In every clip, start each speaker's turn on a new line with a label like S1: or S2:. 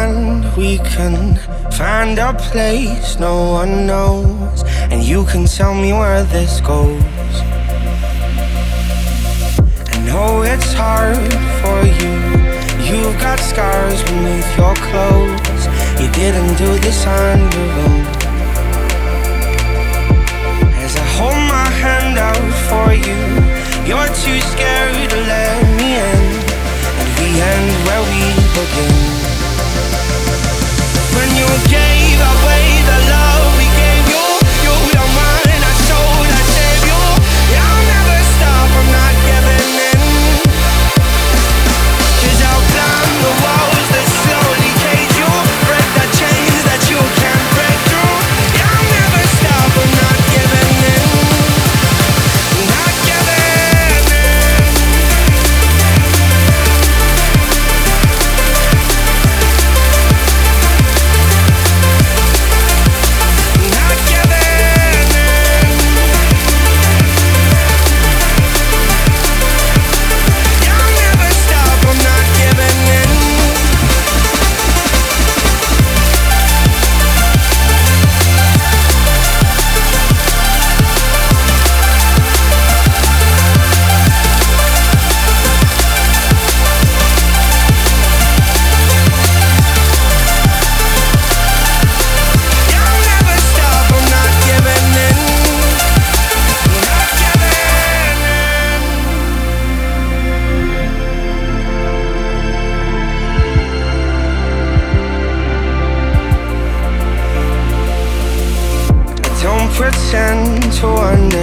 S1: on, we can find a place no one knows, and you can tell me where this goes. I know it's hard for you. You've got scars beneath your clothes. You didn't do this on your own. As I hold my hand out for you, you're too scared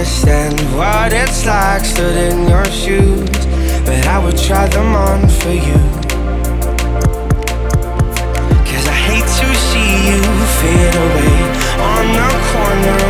S1: understand what it's like stood in your shoes, but I would try them on for you. Cause I hate to see you fade away on the corner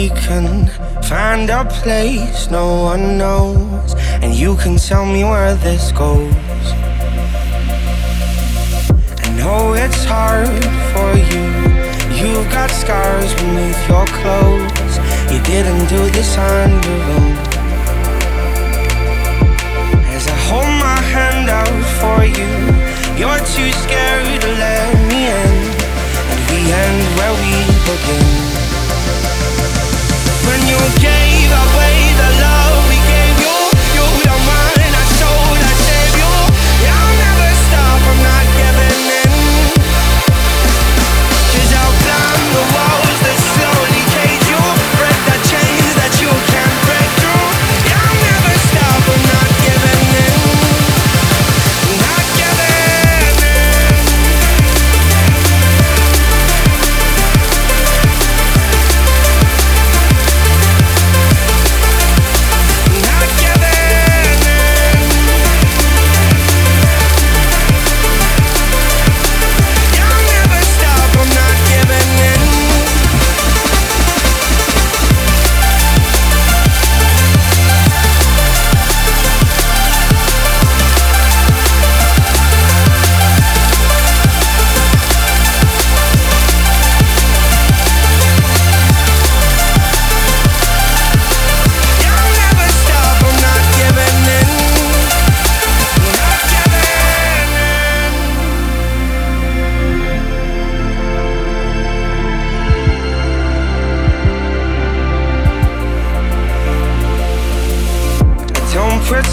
S1: we can find a place no one knows, and you can tell me where this goes. I know it's hard for you. You've got scars beneath your clothes. You didn't do this on your own. As I hold my hand out for you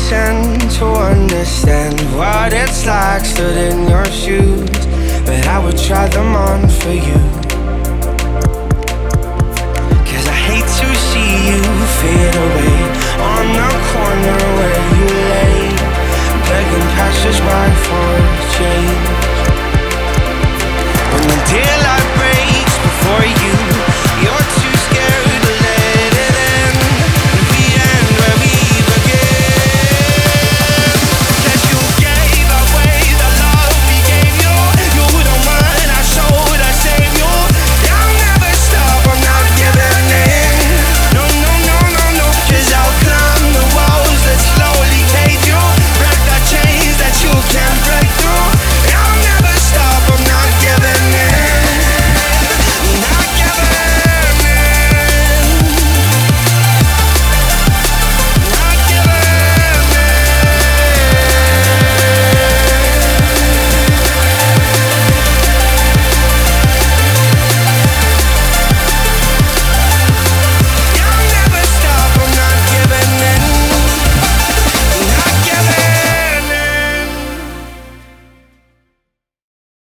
S1: pretend to understand what it's like stood in your shoes. But I would try them on for you. Cause I hate to see you fade away on the corner where you lay, begging passersby for change. When the day